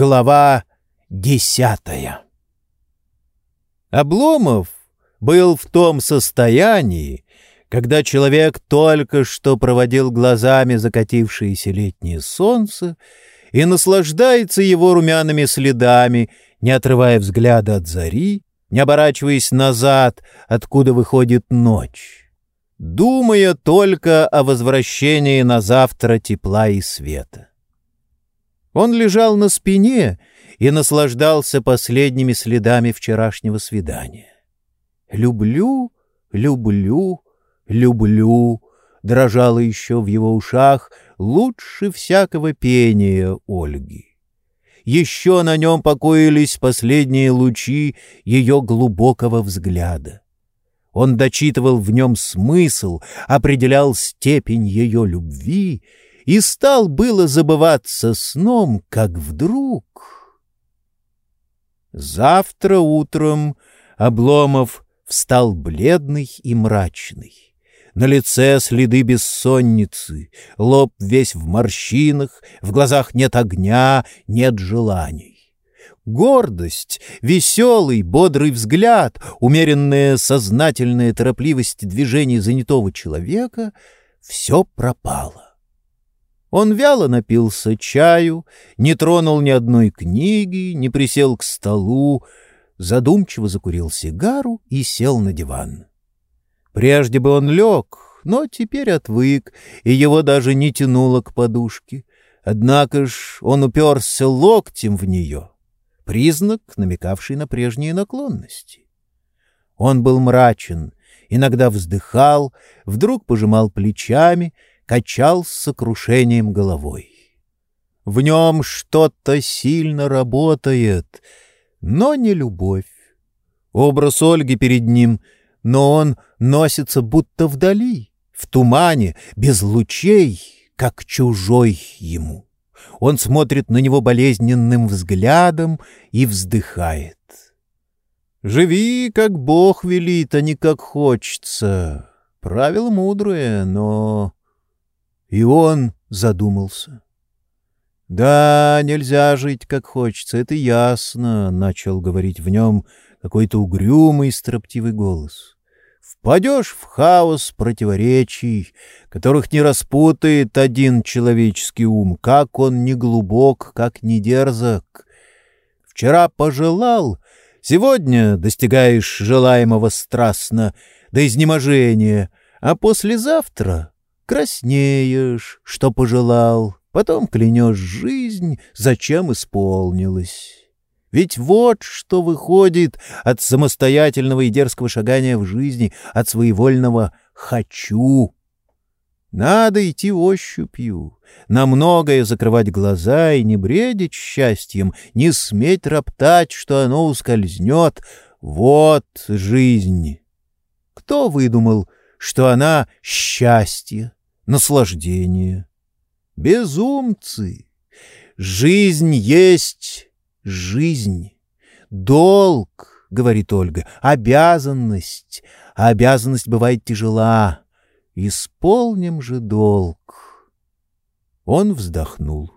Глава десятая. Обломов был в том состоянии, когда человек только что проводил глазами закатившееся летнее солнце и наслаждается его румяными следами, не отрывая взгляда от зари, не оборачиваясь назад, откуда выходит ночь, думая только о возвращении на завтра тепла и света. Он лежал на спине и наслаждался последними следами вчерашнего свидания. «Люблю, люблю, люблю», дрожало еще в его ушах лучше всякого пения Ольги. Еще на нем покоились последние лучи ее глубокого взгляда. Он дочитывал в нем смысл, определял степень ее любви — и стал было забываться сном, как вдруг... Завтра утром Обломов встал бледный и мрачный. На лице следы бессонницы, лоб весь в морщинах, в глазах нет огня, нет желаний. Гордость, веселый, бодрый взгляд, умеренная сознательная торопливость движений занятого человека — все пропало. Он вяло напился чаю, не тронул ни одной книги, не присел к столу, задумчиво закурил сигару и сел на диван. Прежде бы он лег, но теперь отвык, и его даже не тянуло к подушке. Однако ж он уперся локтем в нее, признак, намекавший на прежние наклонности. Он был мрачен, иногда вздыхал, вдруг пожимал плечами — качал с сокрушением головой. В нем что-то сильно работает, но не любовь. Образ Ольги перед ним, но он носится будто вдали, в тумане, без лучей, как чужой ему. Он смотрит на него болезненным взглядом и вздыхает. «Живи, как Бог велит, а не как хочется. Правило мудрое, но и он задумался. «Да, нельзя жить, как хочется, это ясно», — начал говорить в нем какой-то угрюмый, строптивый голос. «Впадешь в хаос противоречий, которых не распутает один человеческий ум, как он не глубок, как не дерзок. Вчера пожелал, сегодня достигаешь желаемого страстно до изнеможения, а послезавтра Краснеешь, что пожелал, потом клянешь жизнь, зачем исполнилась. Ведь вот что выходит от самостоятельного и дерзкого шагания в жизни, от своевольного «хочу». Надо идти ощупью, на многое закрывать глаза и не бредить счастьем, не сметь роптать, что оно ускользнет. Вот жизнь. Кто выдумал, что она — счастье? Наслаждение. Безумцы! Жизнь есть жизнь. Долг, — говорит Ольга, — обязанность. А обязанность бывает тяжела. Исполним же долг. Он вздохнул.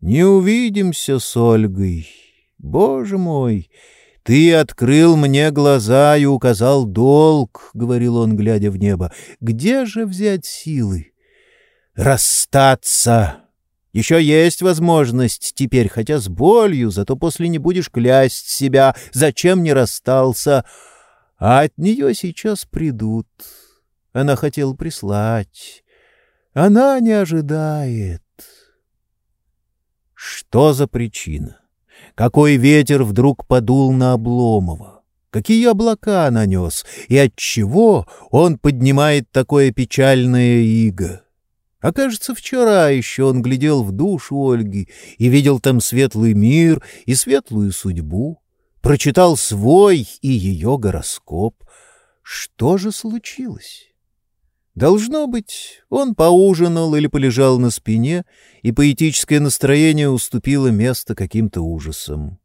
Не увидимся с Ольгой. Боже мой! — Ты открыл мне глаза и указал долг, — говорил он, глядя в небо. — Где же взять силы? — Расстаться! Еще есть возможность теперь, хотя с болью, зато после не будешь клясть себя, зачем не расстался. А от нее сейчас придут. Она хотела прислать. Она не ожидает. Что за причина? Какой ветер вдруг подул на Обломова? Какие облака нанес? И от чего он поднимает такое печальное иго? Окажется, вчера еще он глядел в душу Ольги и видел там светлый мир и светлую судьбу, прочитал свой и ее гороскоп. Что же случилось? Должно быть, он поужинал или полежал на спине, и поэтическое настроение уступило место каким-то ужасам.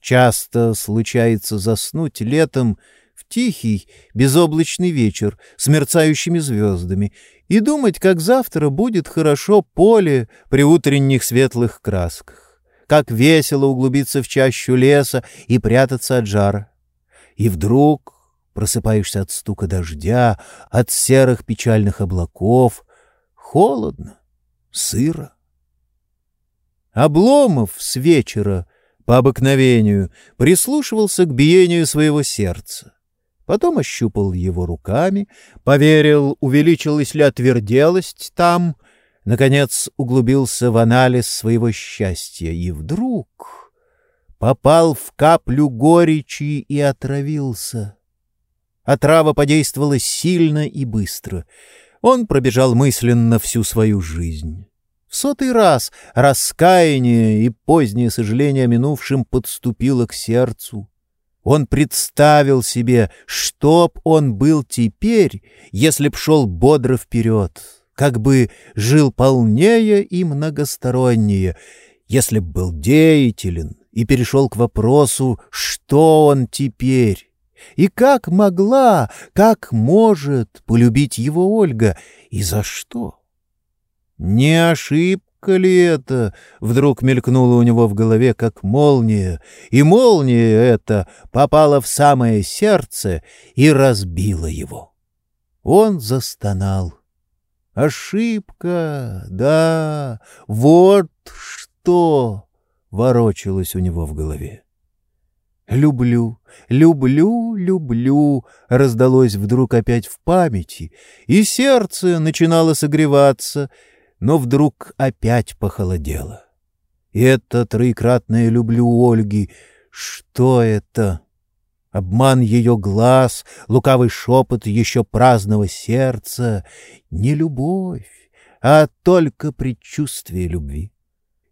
Часто случается заснуть летом в тихий, безоблачный вечер с мерцающими звездами и думать, как завтра будет хорошо поле при утренних светлых красках. как весело углубиться в чащу леса и прятаться от жара. И вдруг просыпаешься от стука дождя, от серых печальных облаков. Холодно, сыро. Обломов с вечера, по обыкновению, прислушивался к биению своего сердца. Потом ощупал его руками, поверил, увеличилась ли отверделость там, наконец углубился в анализ своего счастья и вдруг попал в каплю горечи и отравился. Отрава подействовала сильно и быстро. Он пробежал мысленно всю свою жизнь. В сотый раз раскаяние и позднее сожаление о минувшем подступило к сердцу. Он представил себе, что б он был теперь, если б шел бодро вперед, как бы жил полнее и многостороннее, если б был деятелен и перешел к вопросу, что он теперь. И как могла, как может полюбить его Ольга, и за что? Не ошибка ли это? Вдруг мелькнуло у него в голове, как молния, и молния эта попала в самое сердце и разбила его. Он застонал. Ошибка, да, вот что ворочалось у него в голове. «Люблю, люблю, люблю» раздалось вдруг опять в памяти, и сердце начинало согреваться — но вдруг опять похолодело. И это троекратное «люблю Ольги» — что это? Обман ее глаз, лукавый шепот еще праздного сердца — не любовь, а только предчувствие любви.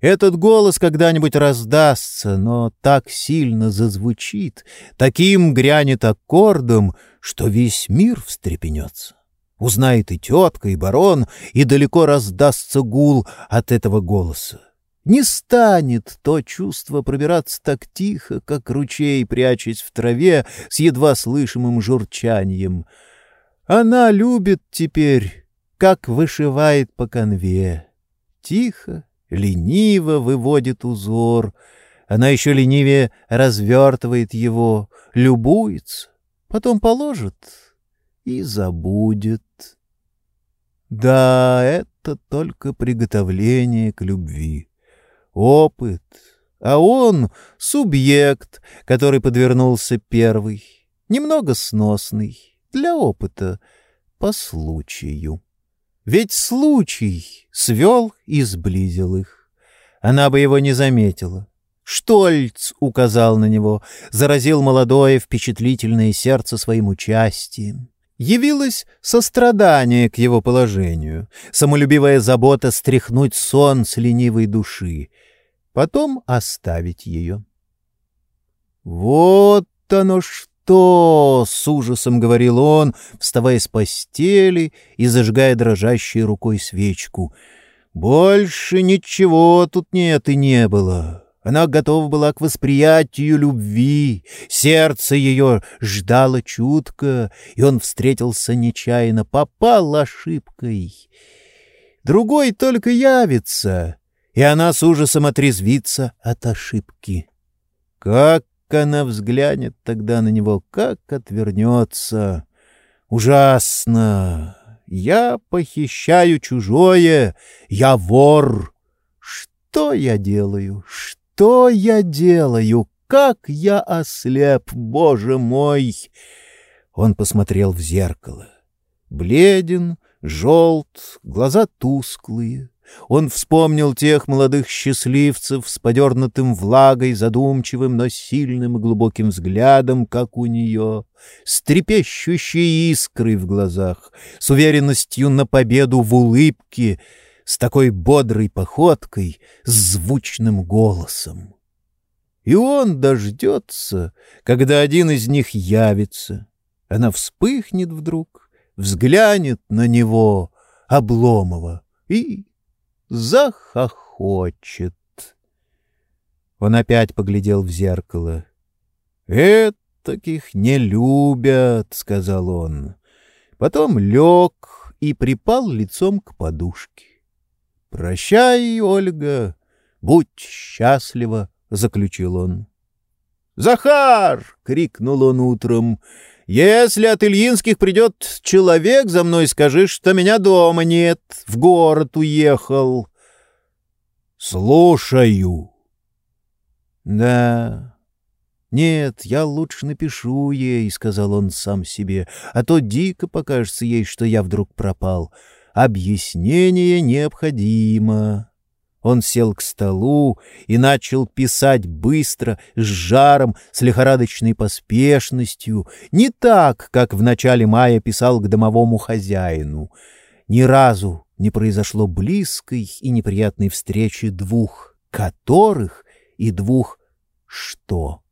Этот голос когда-нибудь раздастся, но так сильно зазвучит, таким грянет аккордом, что весь мир встрепенется. Узнает и тетка, и барон, и далеко раздастся гул от этого голоса. Не станет то чувство пробираться так тихо, как ручей, прячась в траве с едва слышимым журчанием. Она любит теперь, как вышивает по конве. Тихо, лениво выводит узор. Она еще ленивее развертывает его, любуется, потом положит и забудет. Да, это только приготовление к любви. Опыт. А он — субъект, который подвернулся первый, немного сносный, для опыта, по случаю. Ведь случай свел и сблизил их. Она бы его не заметила. Штольц указал на него, заразил молодое впечатлительное сердце своим участием явилось сострадание к его положению, самолюбивая забота стряхнуть сон с ленивой души, потом оставить ее. «Вот оно что!» — с ужасом говорил он, вставая с постели и зажигая дрожащей рукой свечку. «Больше ничего тут нет и не было. Она готова была к восприятию любви, сердце ее ждало чутко, и он встретился нечаянно, попал ошибкой. Другой только явится, и она с ужасом отрезвится от ошибки. Как она взглянет тогда на него, как отвернется! Ужасно! Я похищаю чужое, я вор! Что я делаю? Что? Я делаю? Как я ослеп, боже мой! Он посмотрел в зеркало. Бледен, желт, глаза тусклые. Он вспомнил тех молодых счастливцев с подернутым влагой, задумчивым, но сильным и глубоким взглядом, как у нее, с трепещущей искрой в глазах, с уверенностью на победу в улыбке — с такой бодрой походкой, с звучным голосом. И он дождется, когда один из них явится. Она вспыхнет вдруг, взглянет на него, Обломова, и захохочет. Он опять поглядел в зеркало. «Этаких не любят», — сказал он. Потом лег и припал лицом к подушке. Прощай, Ольга, Будь счастлива, — заключил он. «Захар!» — крикнул он утром. «Если от Ильинских придет человек за мной, скажи, что меня дома нет, в город уехал». «Слушаю». «Да, «Нет, я лучше напишу ей», — сказал он сам себе, «а то дико покажется ей, что я вдруг пропал. Объяснение необходимо». Он сел к столу и начал писать быстро, с жаром, с лихорадочной поспешностью, не так, как в начале мая писал к домовому хозяину. Ни разу не произошло близкой и неприятной встречи двух которых и двух что.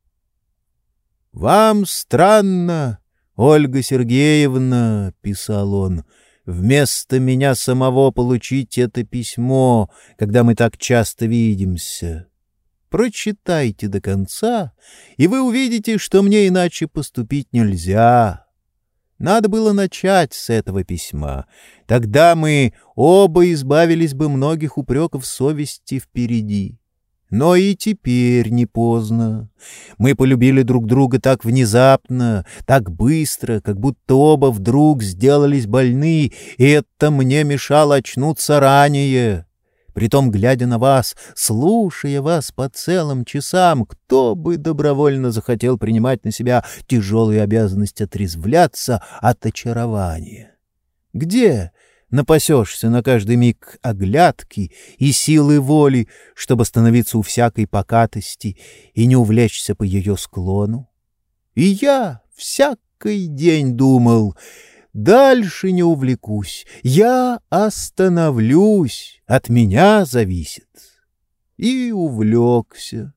«Вам странно, Ольга Сергеевна», — писал он, — «вместо меня самого получить это письмо, когда мы так часто видимся. Прочитайте до конца, и вы увидите, что мне иначе поступить нельзя». Надо было начать с этого письма. Тогда мы оба избавились бы многих упреков совести впереди. Но и теперь не поздно. Мы полюбили друг друга так внезапно, так быстро, как будто оба вдруг сделались больны, и это мне мешало очнуться ранее. Притом, глядя на вас, слушая вас по целым часам, кто бы добровольно захотел принимать на себя тяжелую обязанность отрезвляться от очарования? Где напасешься на каждый миг оглядки и силы воли, чтобы становиться у всякой покатости и не увлечься по ее склону. И я всякий день думал, дальше не увлекусь, я остановлюсь, от меня зависит. И увлекся.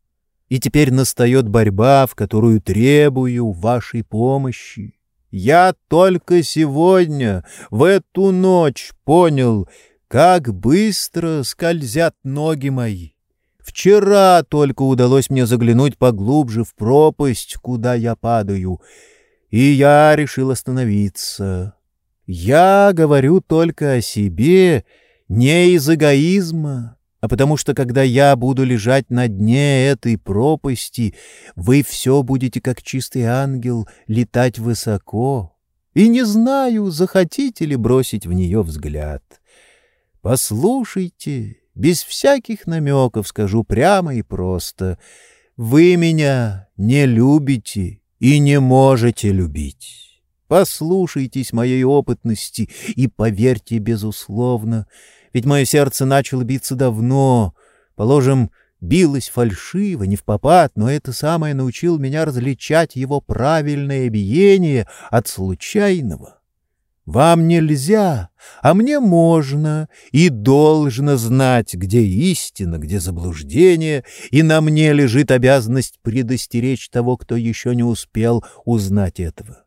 И теперь настает борьба, в которую требую вашей помощи. Я только сегодня, в эту ночь, понял, как быстро скользят ноги мои. Вчера только удалось мне заглянуть поглубже в пропасть, куда я падаю, и я решил остановиться. Я говорю только о себе, не из эгоизма, а потому что, когда я буду лежать на дне этой пропасти, вы все будете, как чистый ангел, летать высоко, и не знаю, захотите ли бросить в нее взгляд. Послушайте, без всяких намеков скажу прямо и просто, вы меня не любите и не можете любить. Послушайтесь моей опытности и поверьте безусловно — ведь мое сердце начало биться давно. Положим, билось фальшиво, не в попад, но это самое научил меня различать его правильное биение от случайного. Вам нельзя, а мне можно и должно знать, где истина, где заблуждение, и на мне лежит обязанность предостеречь того, кто еще не успел узнать этого.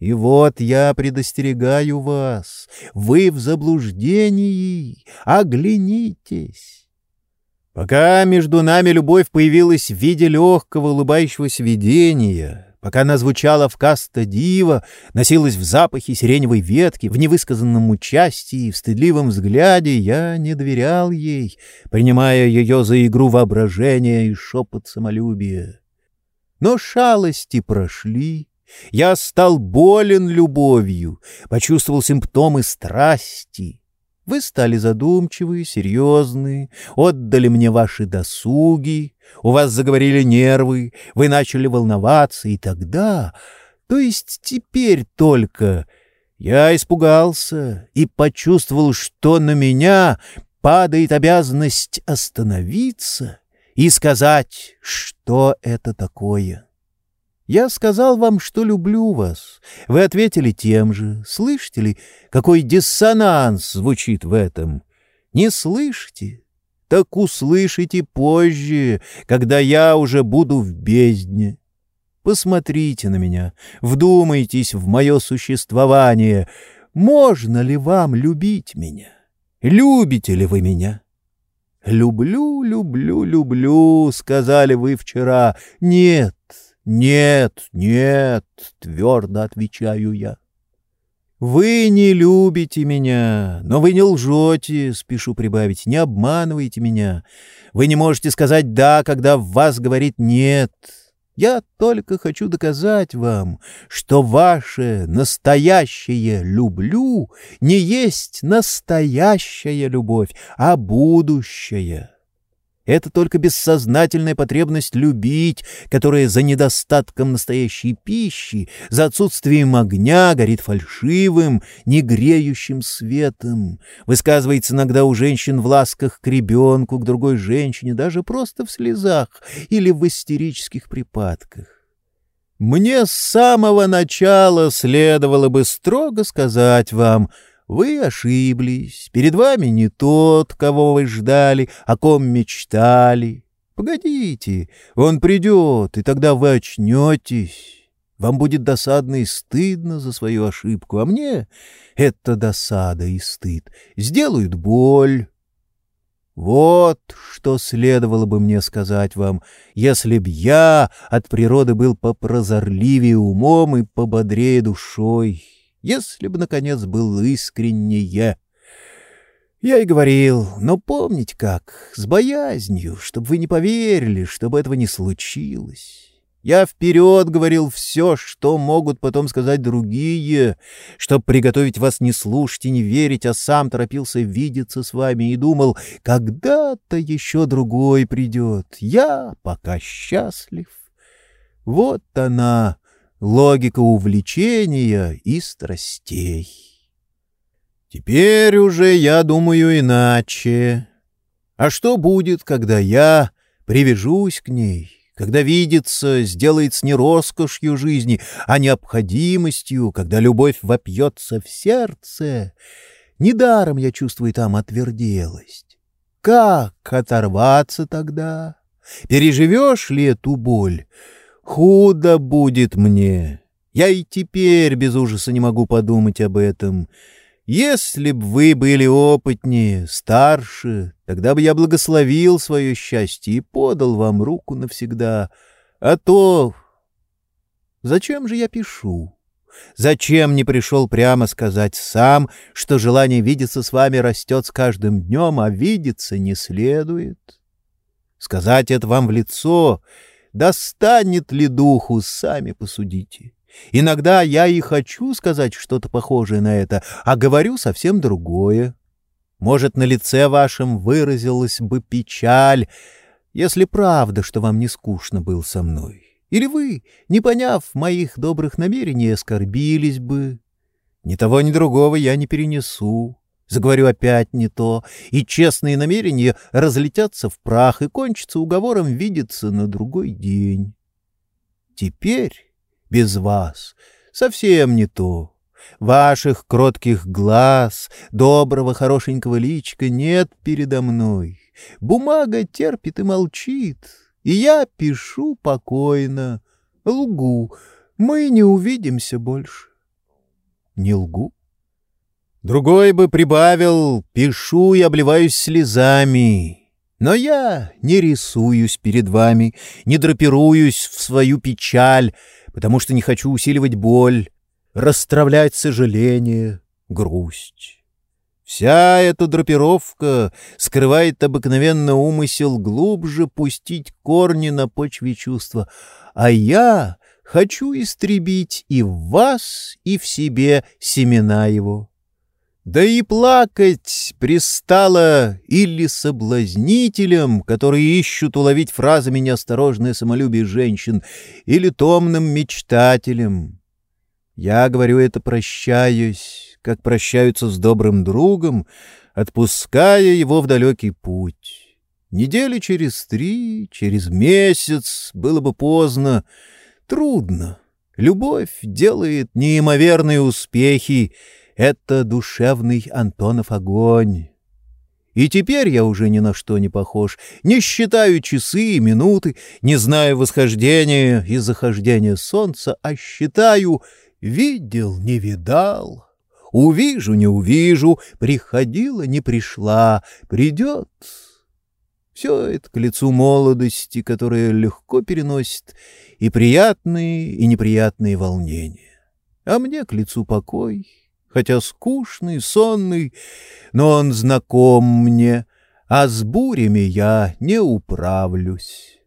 И вот я предостерегаю вас, вы в заблуждении, оглянитесь. Пока между нами любовь появилась в виде легкого улыбающегося видения, пока она звучала в каста дива, носилась в запахе сиреневой ветки, в невысказанном участии, в стыдливом взгляде, я не доверял ей, принимая ее за игру воображения и шепот самолюбия. Но шалости прошли, я стал болен любовью, почувствовал симптомы страсти. Вы стали задумчивые, серьезные, отдали мне ваши досуги, у вас заговорили нервы, вы начали волноваться, и тогда, то есть теперь только, я испугался и почувствовал, что на меня падает обязанность остановиться и сказать, что это такое. Я сказал вам, что люблю вас. Вы ответили тем же. Слышите ли, какой диссонанс звучит в этом? Не слышите? Так услышите позже, когда я уже буду в бездне. Посмотрите на меня, вдумайтесь в мое существование. Можно ли вам любить меня? Любите ли вы меня? «Люблю, люблю, люблю», — сказали вы вчера. «Нет, «Нет, нет», — твердо отвечаю я. Вы не любите меня, но вы не лжете, спешу прибавить, не обманываете меня. Вы не можете сказать «да», когда в вас говорит «нет». Я только хочу доказать вам, что ваше настоящее «люблю» не есть настоящая любовь, а будущая. Это только бессознательная потребность любить, которая за недостатком настоящей пищи, за отсутствием огня горит фальшивым, негреющим светом. Высказывается иногда у женщин в ласках к ребенку, к другой женщине, даже просто в слезах или в истерических припадках. Мне с самого начала следовало бы строго сказать вам — вы ошиблись. Перед вами не тот, кого вы ждали, о ком мечтали. Погодите, он придет, и тогда вы очнетесь. Вам будет досадно и стыдно за свою ошибку, а мне это досада и стыд сделают боль. Вот что следовало бы мне сказать вам, если б я от природы был попрозорливее умом и пободрее душой если бы, наконец, был искреннее. Я и говорил, но помните как, с боязнью, чтобы вы не поверили, чтобы этого не случилось. Я вперед говорил все, что могут потом сказать другие, чтобы приготовить вас не слушать и не верить, а сам торопился видеться с вами и думал, когда-то еще другой придет. Я пока счастлив. Вот она, логика увлечения и страстей. Теперь уже я думаю иначе. А что будет, когда я привяжусь к ней, когда видится, сделается не роскошью жизни, а необходимостью, когда любовь вопьется в сердце? Недаром я чувствую там отверделость. Как оторваться тогда? Переживешь ли эту боль? Худо будет мне. Я и теперь без ужаса не могу подумать об этом. Если б вы были опытнее, старше, тогда бы я благословил свое счастье и подал вам руку навсегда. А то... Зачем же я пишу? Зачем не пришел прямо сказать сам, что желание видеться с вами растет с каждым днем, а видеться не следует? Сказать это вам в лицо Достанет ли духу, сами посудите. Иногда я и хочу сказать что-то похожее на это, а говорю совсем другое. Может, на лице вашем выразилась бы печаль, если правда, что вам не скучно был со мной. Или вы, не поняв моих добрых намерений, оскорбились бы. Ни того, ни другого я не перенесу заговорю опять не то, и честные намерения разлетятся в прах и кончатся уговором видеться на другой день. Теперь без вас совсем не то. Ваших кротких глаз, доброго хорошенького личка нет передо мной. Бумага терпит и молчит, и я пишу покойно, лгу. Мы не увидимся больше. Не лгу? Другой бы прибавил «пишу и обливаюсь слезами». Но я не рисуюсь перед вами, не драпируюсь в свою печаль, потому что не хочу усиливать боль, расстравлять сожаление, грусть. Вся эта драпировка скрывает обыкновенно умысел глубже пустить корни на почве чувства, а я хочу истребить и в вас, и в себе семена его. Да и плакать пристало или соблазнителям, которые ищут уловить фразами неосторожное самолюбие женщин, или томным мечтателям. Я говорю это прощаюсь, как прощаются с добрым другом, отпуская его в далекий путь. Недели через три, через месяц было бы поздно, трудно. Любовь делает неимоверные успехи, это душевный Антонов огонь. И теперь я уже ни на что не похож, не считаю часы и минуты, не знаю восхождения и захождения солнца, а считаю «видел, не видал». Увижу, не увижу, приходила, не пришла, придет. Все это к лицу молодости, которая легко переносит и приятные, и неприятные волнения. А мне к лицу покой, хотя скучный, сонный, но он знаком мне, а с бурями я не управлюсь.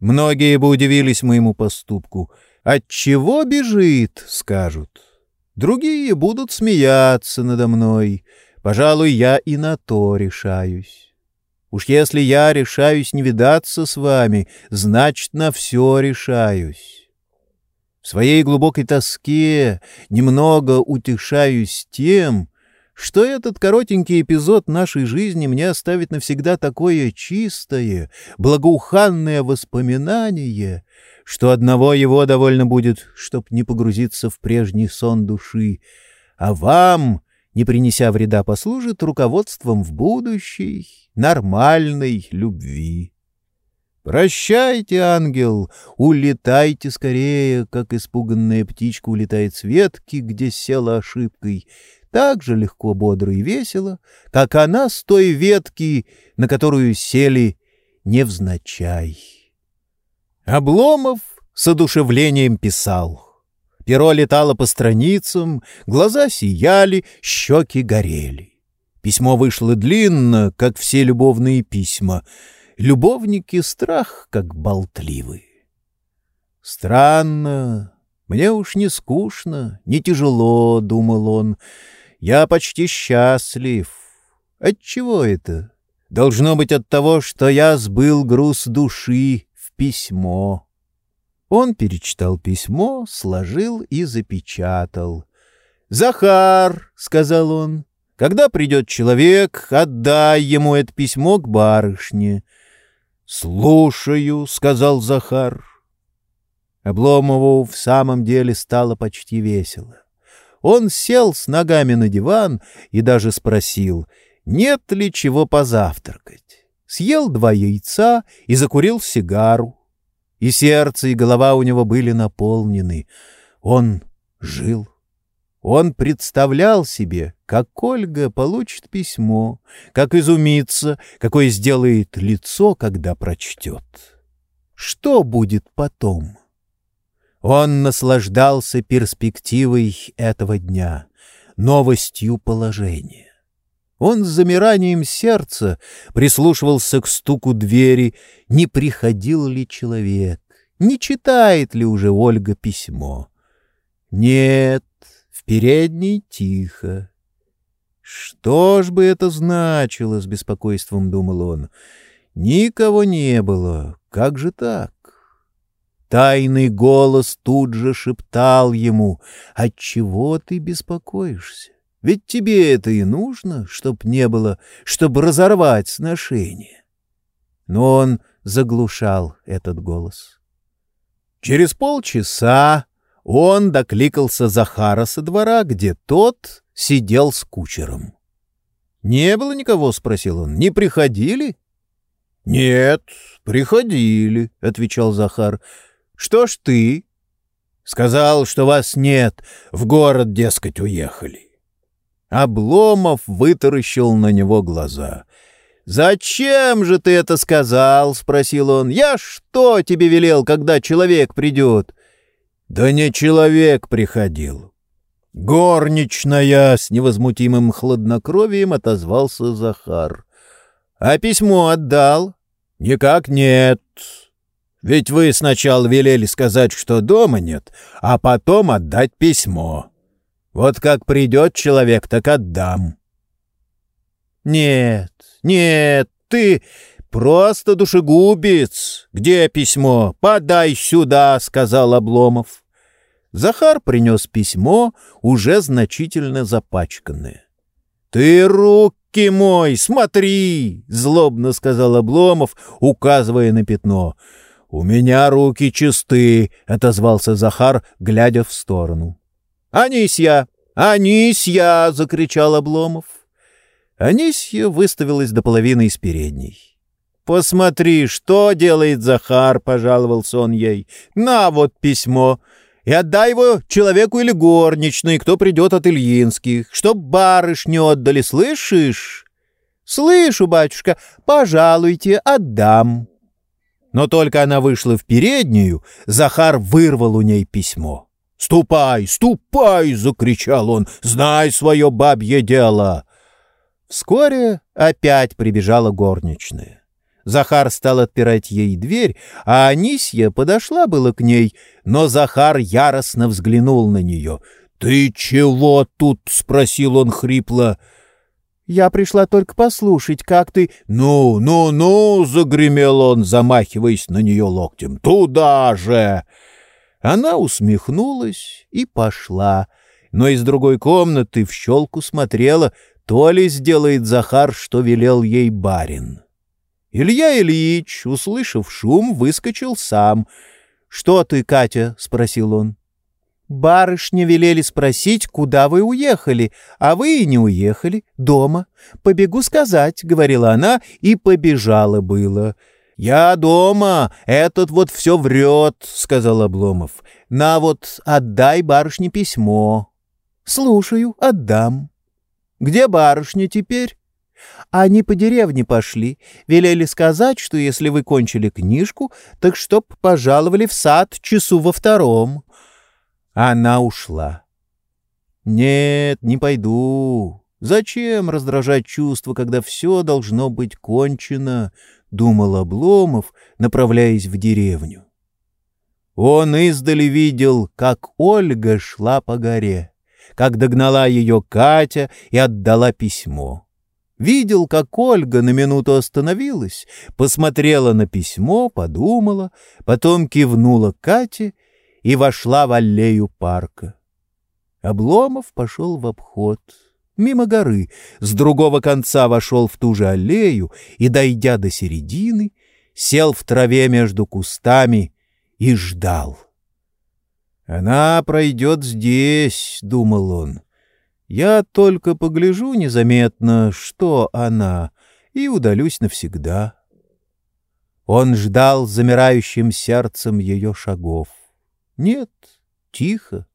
Многие бы удивились моему поступку. От чего бежит, скажут. Другие будут смеяться надо мной. Пожалуй, я и на то решаюсь. Уж если я решаюсь не видаться с вами, значит, на все решаюсь. Своей глубокой тоске немного утешаюсь тем, что этот коротенький эпизод нашей жизни мне оставит навсегда такое чистое, благоуханное воспоминание, что одного его довольно будет, чтоб не погрузиться в прежний сон души, а вам, не принеся вреда, послужит руководством в будущей нормальной любви. «Прощайте, ангел, улетайте скорее, как испуганная птичка улетает с ветки, где села ошибкой, так же легко, бодро и весело, как она с той ветки, на которую сели невзначай». Обломов с одушевлением писал. Перо летало по страницам, глаза сияли, щеки горели. Письмо вышло длинно, как все любовные письма — любовники страх как болтливы. Странно, мне уж не скучно, не тяжело, — думал он, — я почти счастлив. Отчего это? Должно быть от того, что я сбыл груз души в письмо. Он перечитал письмо, сложил и запечатал. «Захар», — сказал он, — «когда придет человек, отдай ему это письмо к барышне». «Слушаю», — сказал Захар. Обломову в самом деле стало почти весело. Он сел с ногами на диван и даже спросил, нет ли чего позавтракать. Съел два яйца и закурил сигару. И сердце, и голова у него были наполнены. Он жил. Он представлял себе, как Ольга получит письмо, как изумится, какое сделает лицо, когда прочтет. Что будет потом? Он наслаждался перспективой этого дня, новостью положения. Он с замиранием сердца прислушивался к стуку двери, не приходил ли человек, не читает ли уже Ольга письмо. Нет, передней тихо. Что ж бы это значило, с беспокойством думал он. Никого не было. Как же так? Тайный голос тут же шептал ему, «Отчего ты беспокоишься? Ведь тебе это и нужно, чтоб не было, чтобы разорвать сношение». Но он заглушал этот голос. Через полчаса он докликался Захара со двора, где тот сидел с кучером. «Не было никого?» — спросил он. «Не приходили?» «Нет, приходили», — отвечал Захар. «Что ж ты?» «Сказал, что вас нет, в город, дескать, уехали». Обломов вытаращил на него глаза. «Зачем же ты это сказал?» — спросил он. «Я что тебе велел, когда человек придет? Да не человек приходил. Горничная с невозмутимым хладнокровием отозвался Захар. А письмо отдал? Никак нет. Ведь вы сначала велели сказать, что дома нет, а потом отдать письмо. Вот как придет человек, так отдам. Нет, нет, ты... «Просто душегубец! Где письмо? Подай сюда!» — сказал Обломов. Захар принес письмо, уже значительно запачканное. «Ты руки мой, смотри!» — злобно сказал Обломов, указывая на пятно. «У меня руки чисты!» — отозвался Захар, глядя в сторону. «Анисья! Анисья!» — закричал Обломов. Анисья выставилась до половины из передней. «Посмотри, что делает Захар!» — пожаловался он ей. «На вот письмо, и отдай его человеку или горничной, кто придет от Ильинских, чтоб барышню отдали, слышишь?» «Слышу, батюшка, пожалуйте, отдам». Но только она вышла в переднюю, Захар вырвал у ней письмо. «Ступай, ступай!» — закричал он. «Знай свое бабье дело!» Вскоре опять прибежала горничная. Захар стал отпирать ей дверь, а Анисья подошла было к ней, но Захар яростно взглянул на нее. «Ты чего тут?» — спросил он хрипло. «Я пришла только послушать, как ты...» «Ну, ну, ну!» — загремел он, замахиваясь на нее локтем. «Туда же!» Она усмехнулась и пошла, но из другой комнаты в щелку смотрела, то ли сделает Захар, что велел ей барин. Илья Ильич, услышав шум, выскочил сам. «Что ты, Катя?» — спросил он. «Барышня велели спросить, куда вы уехали, а вы и не уехали, дома. Побегу сказать», — говорила она, и побежала было. «Я дома, этот вот все врет», — сказал Обломов. «На вот, отдай барышне письмо». «Слушаю, отдам». «Где барышня теперь?» Они по деревне пошли, велели сказать, что если вы кончили книжку, так чтоб пожаловали в сад часу во втором. Она ушла. Нет, не пойду. Зачем раздражать чувства, когда все должно быть кончено, думал Обломов, направляясь в деревню. Он издали видел, как Ольга шла по горе, как догнала ее Катя и отдала письмо. Видел, как Ольга на минуту остановилась, посмотрела на письмо, подумала, потом кивнула Кате и вошла в аллею парка. Обломов пошел в обход. Мимо горы, с другого конца вошел в ту же аллею и, дойдя до середины, сел в траве между кустами и ждал. «Она пройдет здесь», — думал он, — я только погляжу незаметно, что она, и удалюсь навсегда. Он ждал замирающим сердцем ее шагов. Нет, тихо.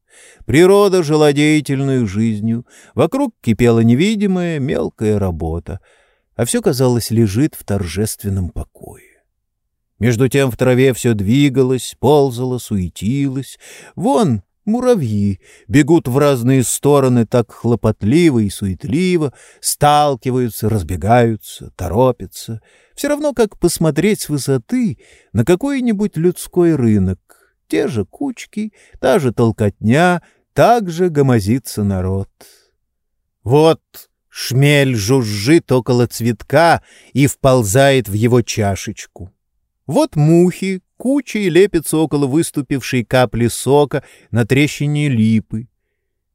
Природа жила деятельной жизнью, вокруг кипела невидимая мелкая работа, а все, казалось, лежит в торжественном покое. Между тем в траве все двигалось, ползало, суетилось. Вон Муравьи бегут в разные стороны так хлопотливо и суетливо, сталкиваются, разбегаются, торопятся. Все равно, как посмотреть с высоты на какой-нибудь людской рынок. Те же кучки, та же толкотня, так же гомозится народ. Вот шмель жужжит около цветка и вползает в его чашечку. Вот мухи кучей лепится около выступившей капли сока на трещине липы.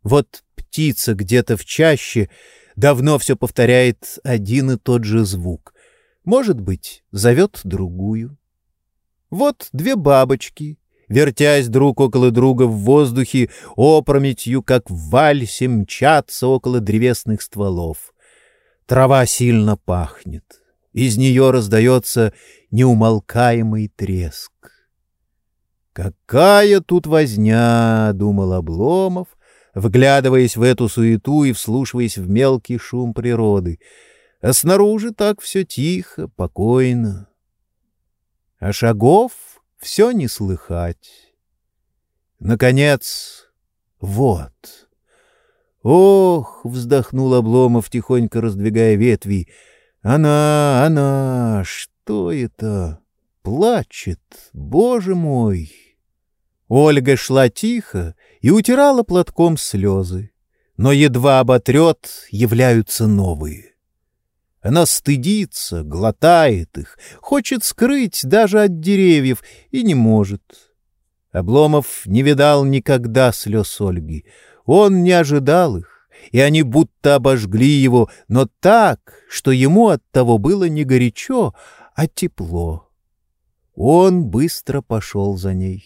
Вот птица где-то в чаще давно все повторяет один и тот же звук. Может быть, зовет другую. Вот две бабочки, вертясь друг около друга в воздухе, опрометью, как в вальсе, мчатся около древесных стволов. Трава сильно пахнет. Из нее раздается неумолкаемый треск. «Какая тут возня!» — думал Обломов, вглядываясь в эту суету и вслушиваясь в мелкий шум природы. А снаружи так все тихо, покойно. А шагов все не слыхать. Наконец, вот. «Ох!» — вздохнул Обломов, тихонько раздвигая ветви. «Она, она, что это? Плачет, боже мой!» Ольга шла тихо и утирала платком слезы, но едва оботрет, являются новые. Она стыдится, глотает их, хочет скрыть даже от деревьев и не может. Обломов не видал никогда слез Ольги. Он не ожидал их, и они будто обожгли его, но так, что ему от того было не горячо, а тепло. Он быстро пошел за ней.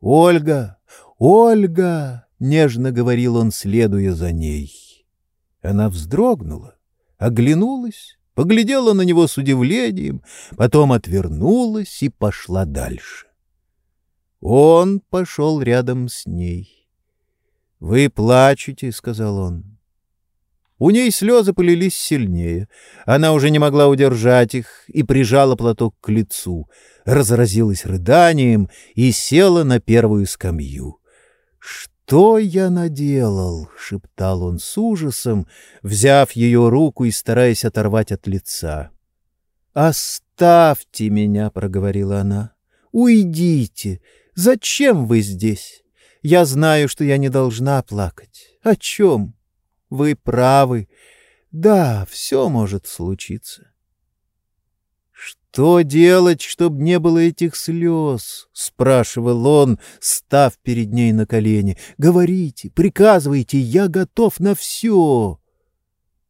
«Ольга! Ольга!» — нежно говорил он, следуя за ней. Она вздрогнула, оглянулась, поглядела на него с удивлением, потом отвернулась и пошла дальше. Он пошел рядом с ней. «Вы плачете», — сказал он. У ней слезы полились сильнее. Она уже не могла удержать их и прижала платок к лицу, разразилась рыданием и села на первую скамью. «Что я наделал?» — шептал он с ужасом, взяв ее руку и стараясь оторвать от лица. «Оставьте меня», — проговорила она. «Уйдите. Зачем вы здесь? Я знаю, что я не должна плакать. О чем? Вы правы. Да, все может случиться. «Что делать, чтобы не было этих слез?» — спрашивал он, став перед ней на колени. «Говорите, приказывайте, я готов на все».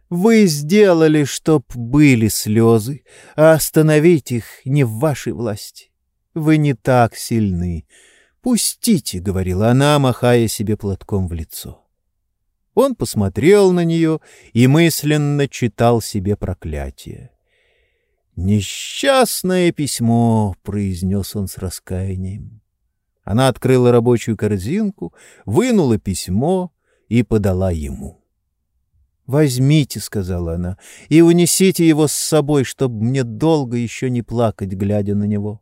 «Вы сделали, чтоб были слезы, а остановить их не в вашей власти. Вы не так сильны. Пустите», — говорила она, махая себе платком в лицо. Он посмотрел на нее и мысленно читал себе проклятие. «Несчастное письмо», — произнес он с раскаянием. Она открыла рабочую корзинку, вынула письмо и подала ему. «Возьмите», — сказала она, — «и унесите его с собой, чтобы мне долго еще не плакать, глядя на него».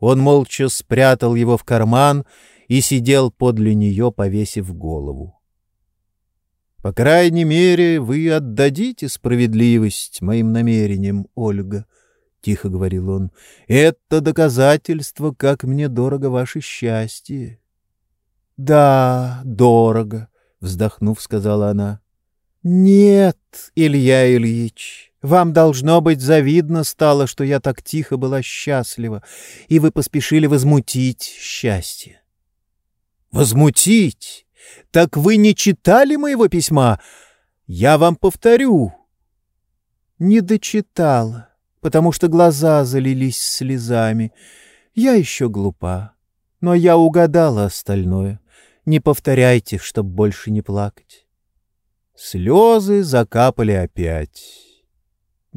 Он молча спрятал его в карман и сидел подле нее, повесив голову. По крайней мере, вы отдадите справедливость моим намерениям, Ольга, — тихо говорил он. — Это доказательство, как мне дорого ваше счастье. — Да, дорого, — вздохнув, сказала она. — Нет, Илья Ильич, вам должно быть завидно стало, что я так тихо была счастлива, и вы поспешили возмутить счастье. — Возмутить? Так вы не читали моего письма? Я вам повторю. Не дочитала, потому что глаза залились слезами. Я еще глупа, но я угадала остальное. Не повторяйте, чтоб больше не плакать. Слезы закапали опять.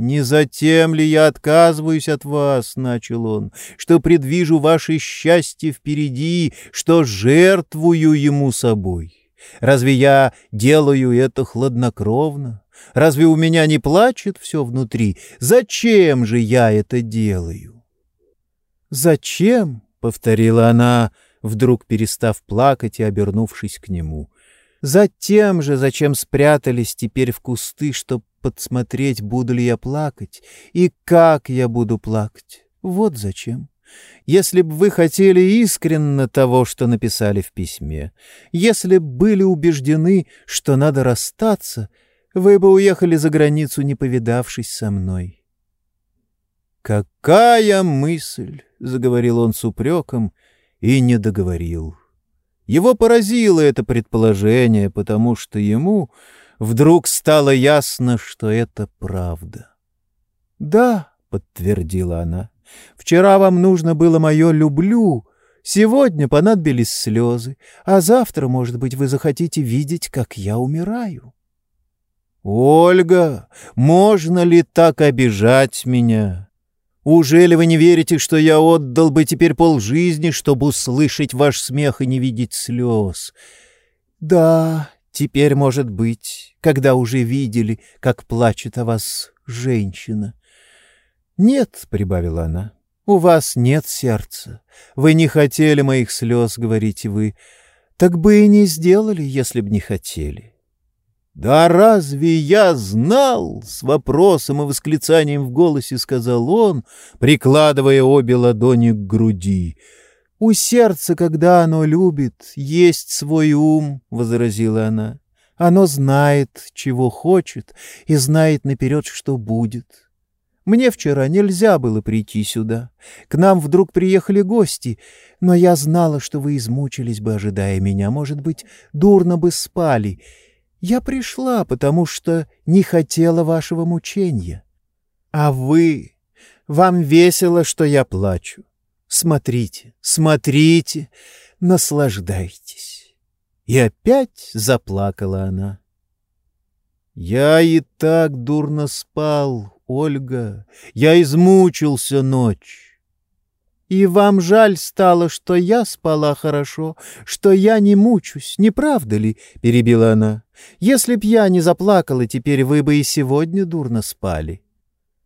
«Не затем ли я отказываюсь от вас, — начал он, — что предвижу ваше счастье впереди, что жертвую ему собой? Разве я делаю это хладнокровно? Разве у меня не плачет все внутри? Зачем же я это делаю?» «Зачем?» — повторила она, вдруг перестав плакать и обернувшись к нему. «Затем же, зачем спрятались теперь в кусты, чтоб подсмотреть, буду ли я плакать и как я буду плакать. Вот зачем. Если бы вы хотели искренно того, что написали в письме, если бы были убеждены, что надо расстаться, вы бы уехали за границу, не повидавшись со мной. «Какая мысль!» — заговорил он с упреком и не договорил. Его поразило это предположение, потому что ему Вдруг стало ясно, что это правда. «Да», — подтвердила она, — «вчера вам нужно было мое «люблю», сегодня понадобились слезы, а завтра, может быть, вы захотите видеть, как я умираю». «Ольга, можно ли так обижать меня? Ужели вы не верите, что я отдал бы теперь полжизни, чтобы услышать ваш смех и не видеть слез?» «Да, теперь, может быть, когда уже видели, как плачет о вас женщина. «Нет», — прибавила она, — «у вас нет сердца. Вы не хотели моих слез, — говорите вы. Так бы и не сделали, если б не хотели». «Да разве я знал?» — с вопросом и восклицанием в голосе сказал он, прикладывая обе ладони к груди. «У сердца, когда оно любит, есть свой ум», — возразила она. Оно знает, чего хочет, и знает наперед, что будет. Мне вчера нельзя было прийти сюда. К нам вдруг приехали гости, но я знала, что вы измучились бы, ожидая меня. Может быть, дурно бы спали. Я пришла, потому что не хотела вашего мучения. А вы... Вам весело, что я плачу. Смотрите, смотрите, наслаждайтесь. И опять заплакала она. «Я и так дурно спал, Ольга, я измучился ночь». «И вам жаль стало, что я спала хорошо, что я не мучусь, не правда ли?» — перебила она. «Если б я не заплакала, теперь вы бы и сегодня дурно спали».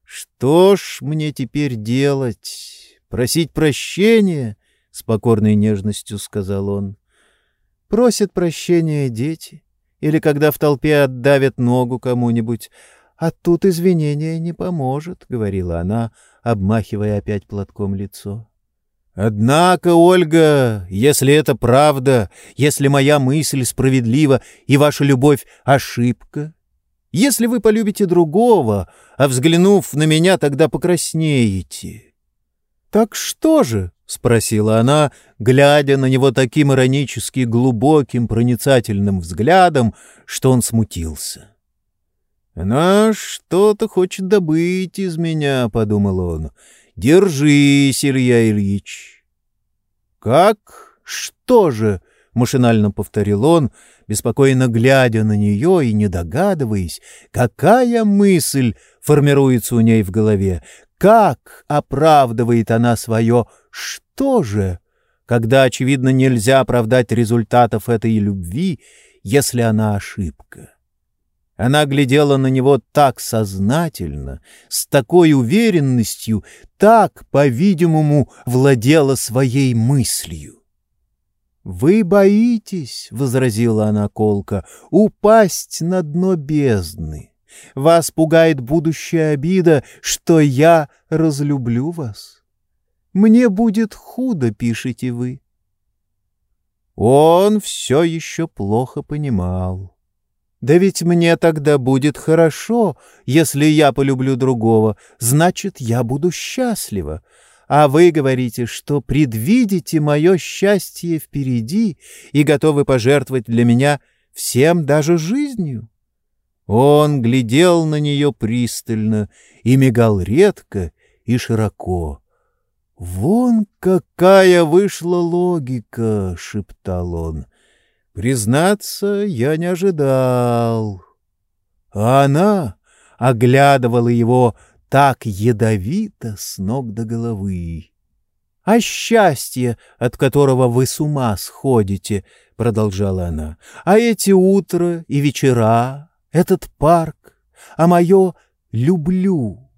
«Что ж мне теперь делать? Просить прощения?» — с покорной нежностью сказал он. Просят прощения дети, или когда в толпе отдавят ногу кому-нибудь. А тут извинения не поможет, — говорила она, обмахивая опять платком лицо. Однако, Ольга, если это правда, если моя мысль справедлива и ваша любовь — ошибка, если вы полюбите другого, а взглянув на меня, тогда покраснеете. — Так что же? — спросила она, глядя на него таким иронически глубоким проницательным взглядом, что он смутился. «Она что-то хочет добыть из меня», — подумал он. «Держись, Илья Ильич». «Как? Что же?» — машинально повторил он, беспокойно глядя на нее и не догадываясь, какая мысль формируется у ней в голове, как оправдывает она свое «что же», когда, очевидно, нельзя оправдать результатов этой любви, если она ошибка. Она глядела на него так сознательно, с такой уверенностью, так, по-видимому, владела своей мыслью. «Вы боитесь, — возразила она колко, — упасть на дно бездны. Вас пугает будущая обида, что я разлюблю вас. Мне будет худо, пишете вы. Он все еще плохо понимал. Да ведь мне тогда будет хорошо, если я полюблю другого, значит, я буду счастлива. А вы говорите, что предвидите мое счастье впереди и готовы пожертвовать для меня всем даже жизнью. Он глядел на нее пристально и мигал редко и широко. «Вон какая вышла логика!» — шептал он. «Признаться, я не ожидал». А она оглядывала его так ядовито с ног до головы. «А счастье, от которого вы с ума сходите», — продолжала она, — «а эти утра и вечера, этот парк, а мое «люблю».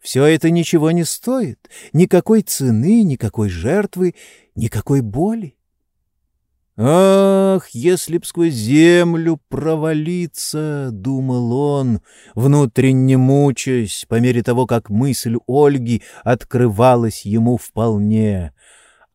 Все это ничего не стоит, никакой цены, никакой жертвы, никакой боли. «Ах, если б сквозь землю провалиться!» — думал он, внутренне мучаясь, по мере того, как мысль Ольги открывалась ему вполне.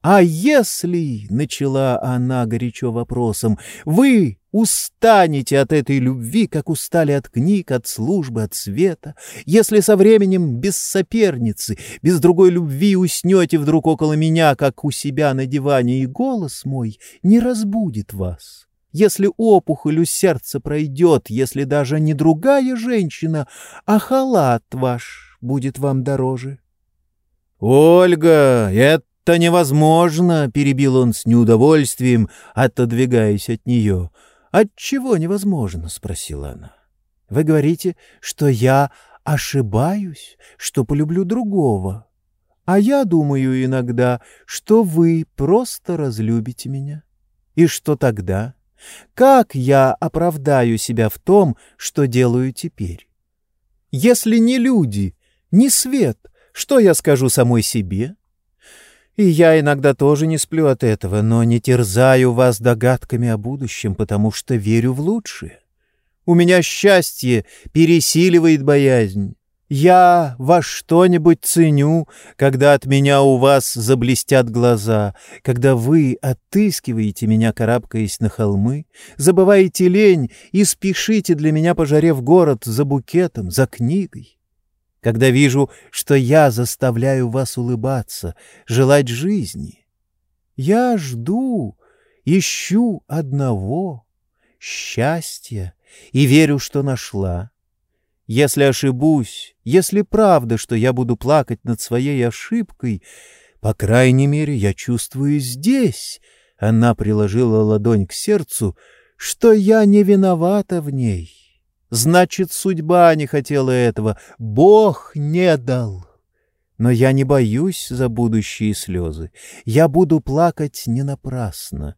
«А если, — начала она горячо вопросом, — вы устанете от этой любви, как устали от книг, от службы, от света, если со временем без соперницы, без другой любви уснете вдруг около меня, как у себя на диване, и голос мой не разбудит вас?» если опухоль у сердца пройдет, если даже не другая женщина, а халат ваш будет вам дороже. — Ольга, это «Это невозможно!» — перебил он с неудовольствием, отодвигаясь от нее. «Отчего невозможно?» — спросила она. «Вы говорите, что я ошибаюсь, что полюблю другого. А я думаю иногда, что вы просто разлюбите меня. И что тогда? Как я оправдаю себя в том, что делаю теперь? Если не люди, не свет, что я скажу самой себе?» И я иногда тоже не сплю от этого, но не терзаю вас догадками о будущем, потому что верю в лучшее. У меня счастье пересиливает боязнь. Я во что-нибудь ценю, когда от меня у вас заблестят глаза, когда вы отыскиваете меня, карабкаясь на холмы, забываете лень и спешите для меня по жаре в город за букетом, за книгой когда вижу, что я заставляю вас улыбаться, желать жизни. Я жду, ищу одного — счастья, и верю, что нашла. Если ошибусь, если правда, что я буду плакать над своей ошибкой, по крайней мере, я чувствую здесь, — она приложила ладонь к сердцу, — что я не виновата в ней. Значит, судьба не хотела этого, Бог не дал. Но я не боюсь за будущие слезы. Я буду плакать не напрасно.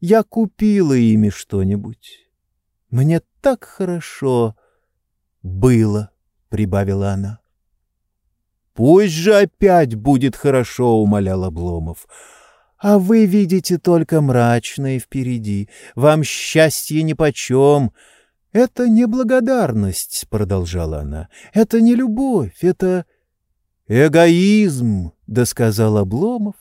Я купила ими что-нибудь. Мне так хорошо было, — прибавила она. Пусть же опять будет хорошо, — умолял Обломов. А вы видите только мрачное впереди. Вам счастье нипочем. Это не благодарность, — продолжала она. Это не любовь, это эгоизм, — досказал Обломов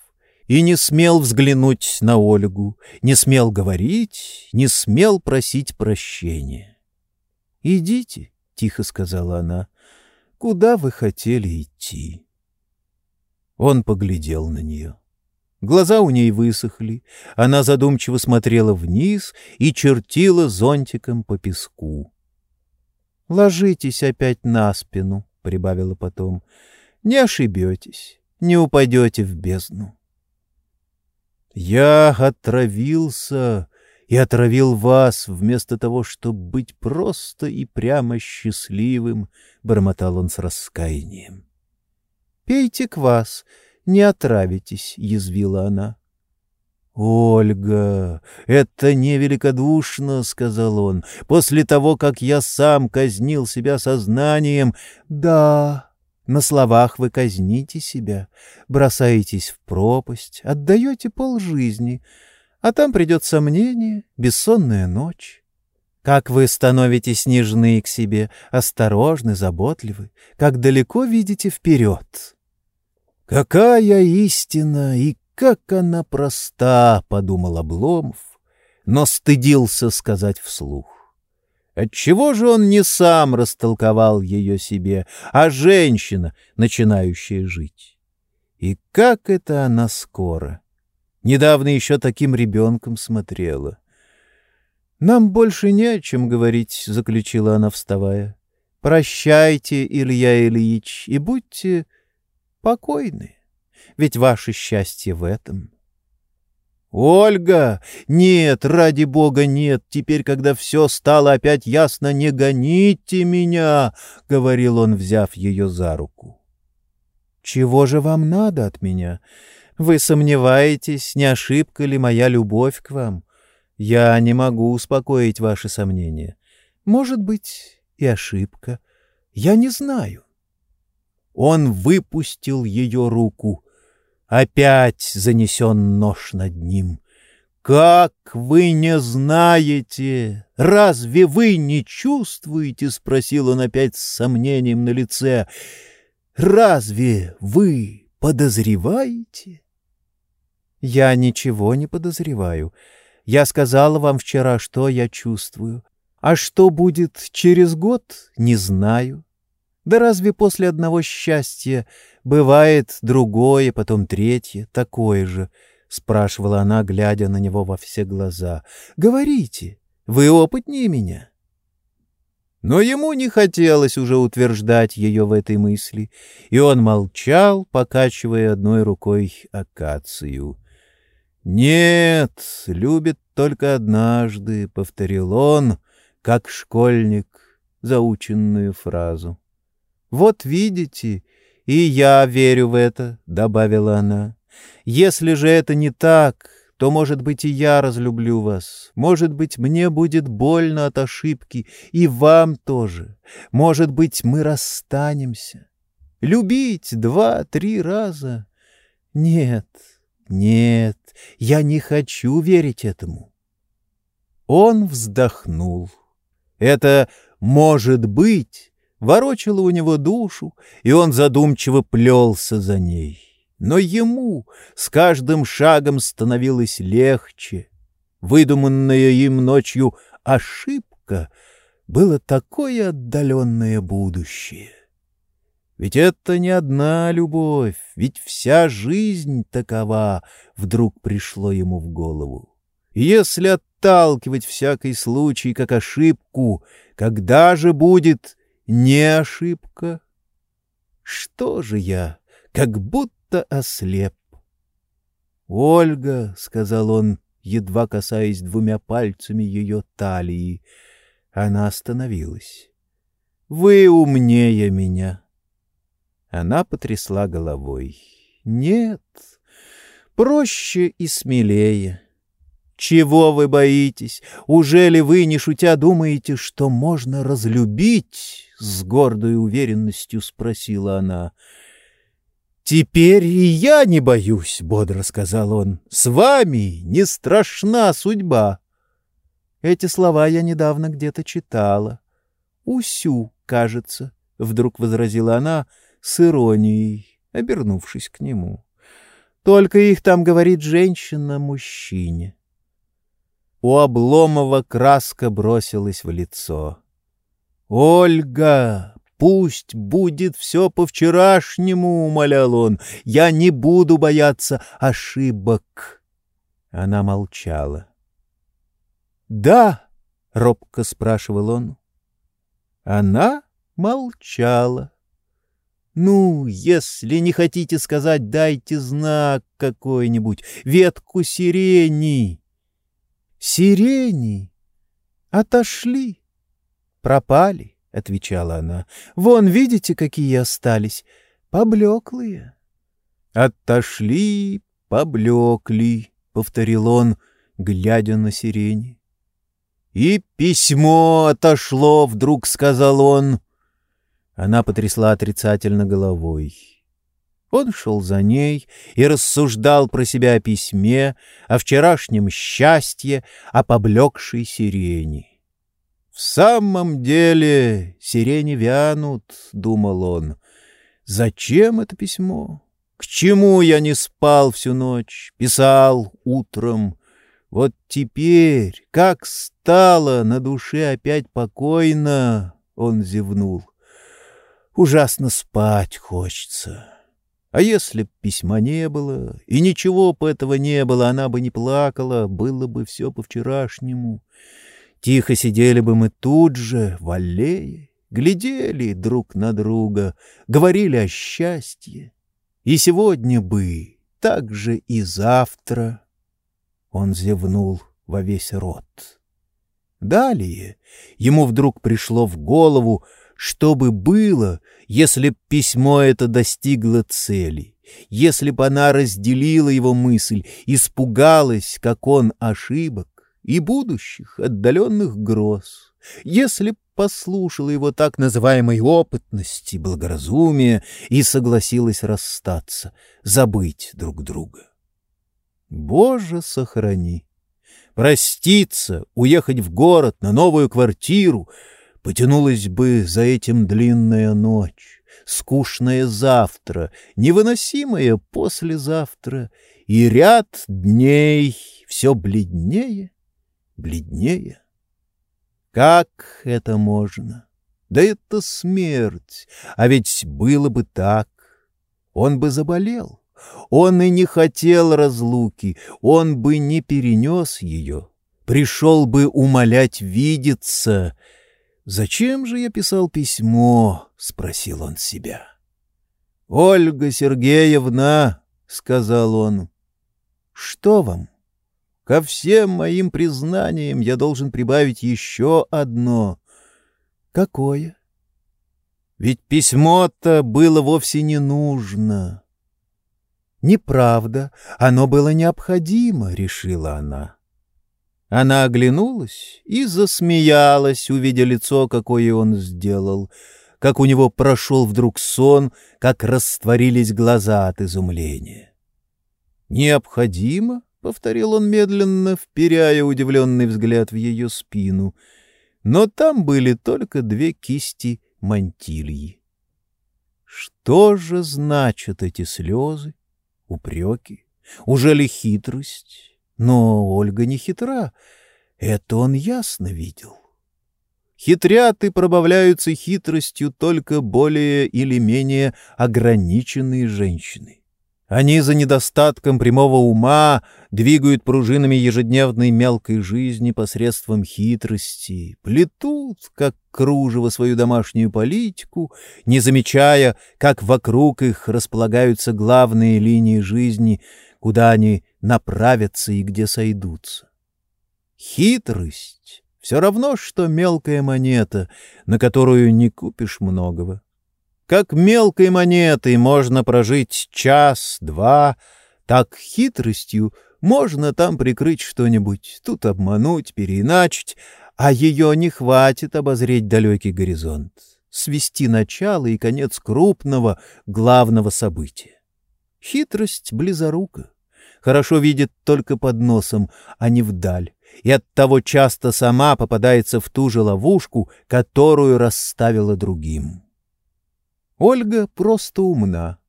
и не смел взглянуть на Ольгу, не смел говорить, не смел просить прощения. — Идите, — тихо сказала она, — куда вы хотели идти? Он поглядел на нее. Глаза у ней высохли, она задумчиво смотрела вниз и чертила зонтиком по песку. — Ложитесь опять на спину, — прибавила потом. — Не ошибетесь, не упадете в бездну. Я отравился и отравил вас вместо того, чтобы быть просто и прямо счастливым, — бормотал он с раскаянием. — Пейте квас, не отравитесь, — язвила она. — Ольга, это невеликодушно, — сказал он, — после того, как я сам казнил себя сознанием. Да, на словах вы казните себя, бросаетесь в пропасть, отдаете полжизни, а там придет сомнение, бессонная ночь. Как вы становитесь нежны к себе, осторожны, заботливы, как далеко видите вперед. «Какая истина и как она проста!» — подумал Обломов, но стыдился сказать вслух. Отчего же он не сам растолковал ее себе, а женщина, начинающая жить? И как это она скоро! Недавно еще таким ребенком смотрела. «Нам больше не о чем говорить», — заключила она, вставая. «Прощайте, Илья Ильич, и будьте покойны, ведь ваше счастье в этом». «Ольга! Нет, ради бога, нет! Теперь, когда все стало опять ясно, не гоните меня!» — говорил он, взяв ее за руку. «Чего же вам надо от меня? Вы сомневаетесь, не ошибка ли моя любовь к вам? Я не могу успокоить ваши сомнения. Может быть, и ошибка. Я не знаю». Он выпустил ее руку — Опять занесен нож над ним. «Как вы не знаете? Разве вы не чувствуете?» — спросил он опять с сомнением на лице. «Разве вы подозреваете?» «Я ничего не подозреваю. Я сказала вам вчера, что я чувствую. А что будет через год, не знаю. Да разве после одного счастья бывает другое, потом третье, такое же? — спрашивала она, глядя на него во все глаза. — Говорите, вы опытнее меня. Но ему не хотелось уже утверждать ее в этой мысли, и он молчал, покачивая одной рукой акацию. «Нет, любит только однажды», — повторил он, как школьник, заученную фразу. «Вот видите, и я верю в это», — добавила она. «Если же это не так, то, может быть, и я разлюблю вас. Может быть, мне будет больно от ошибки, и вам тоже. Может быть, мы расстанемся. Любить два-три раза? Нет, нет, я не хочу верить этому». Он вздохнул. «Это может быть» ворочала у него душу, и он задумчиво плелся за ней. Но ему с каждым шагом становилось легче. Выдуманная им ночью ошибка было такое отдаленное будущее. Ведь это не одна любовь, ведь вся жизнь такова, вдруг пришло ему в голову. если отталкивать всякий случай как ошибку, когда же будет не ошибка. Что же я, как будто ослеп? «Ольга», — сказал он, едва касаясь двумя пальцами ее талии, она остановилась. «Вы умнее меня». Она потрясла головой. «Нет, проще и смелее. Чего вы боитесь? Уже ли вы, не шутя, думаете, что можно разлюбить? С гордой уверенностью спросила она. «Теперь и я не боюсь», — бодро сказал он. «С вами не страшна судьба». Эти слова я недавно где-то читала. «Усю, кажется», — вдруг возразила она с иронией, обернувшись к нему. «Только их там говорит женщина мужчине». У Обломова краска бросилась в лицо. «Ольга, пусть будет все по-вчерашнему», — умолял он. «Я не буду бояться ошибок». Она молчала. «Да», — робко спрашивал он. Она молчала. «Ну, если не хотите сказать, дайте знак какой-нибудь, ветку сирени». «Сирени? Отошли. Пропали», — отвечала она. «Вон, видите, какие остались? Поблеклые». «Отошли, поблекли», — повторил он, глядя на сирени. «И письмо отошло», — вдруг сказал он. Она потрясла отрицательно головой. Он шел за ней и рассуждал про себя о письме, о вчерашнем счастье, о поблекшей сирени. «В самом деле сирени вянут», — думал он. «Зачем это письмо? К чему я не спал всю ночь, писал утром?» Вот теперь, как стало на душе опять покойно, он зевнул. Ужасно спать хочется. А если б письма не было, и ничего бы этого не было, она бы не плакала, было бы все по-вчерашнему. Тихо сидели бы мы тут же, в аллее, глядели друг на друга, говорили о счастье. И сегодня бы, так же и завтра. Он зевнул во весь рот. Далее ему вдруг пришло в голову, что бы было, если б письмо это достигло цели, если бы она разделила его мысль, испугалась, как он, ошибок и будущих отдаленных гроз, если б послушала его так называемой опытности, благоразумия и согласилась расстаться, забыть друг друга. Боже, сохрани! Проститься, уехать в город на новую квартиру, потянулась бы за этим длинная ночь, скучное завтра, невыносимое послезавтра, и ряд дней все бледнее, бледнее. Как это можно? Да это смерть, а ведь было бы так, он бы заболел. Он и не хотел разлуки, он бы не перенес ее, пришел бы умолять видеться. «Зачем же я писал письмо?» — спросил он себя. «Ольга Сергеевна», — сказал он, — «что вам? Ко всем моим признаниям я должен прибавить еще одно. Какое?» Ведь письмо-то было вовсе не нужно. «Неправда, оно было необходимо», — решила она. Она оглянулась и засмеялась, увидя лицо, какое он сделал, как у него прошел вдруг сон, как растворились глаза от изумления. «Необходимо?» — повторил он медленно, вперяя удивленный взгляд в ее спину. Но там были только две кисти мантильи. Что же значат эти слезы? упреки? Уже ли хитрость? Но Ольга не хитра, это он ясно видел. Хитрят и пробавляются хитростью только более или менее ограниченные женщины. Они за недостатком прямого ума двигают пружинами ежедневной мелкой жизни посредством хитрости, плетут, как кружево, свою домашнюю политику, не замечая, как вокруг их располагаются главные линии жизни, куда они направятся и где сойдутся. Хитрость — все равно, что мелкая монета, на которую не купишь многого. Как мелкой монетой можно прожить час-два, так хитростью можно там прикрыть что-нибудь, тут обмануть, переиначить, а ее не хватит обозреть далекий горизонт, свести начало и конец крупного, главного события. Хитрость близорука. Хорошо видит только под носом, а не вдаль, и оттого часто сама попадается в ту же ловушку, которую расставила другим. Ольга просто умна.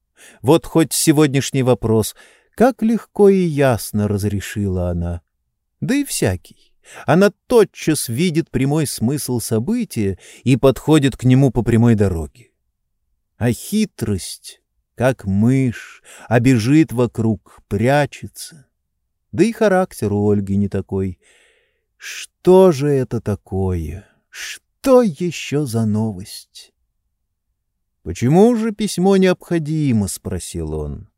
Вот хоть сегодняшний вопрос, как легко и ясно разрешила она. Да и всякий. Она тотчас видит прямой смысл события и подходит к нему по прямой дороге. А хитрость как мышь, а бежит вокруг, прячется. Да и характер у Ольги не такой. Что же это такое? Что еще за новость? «Почему же письмо необходимо?» — спросил он.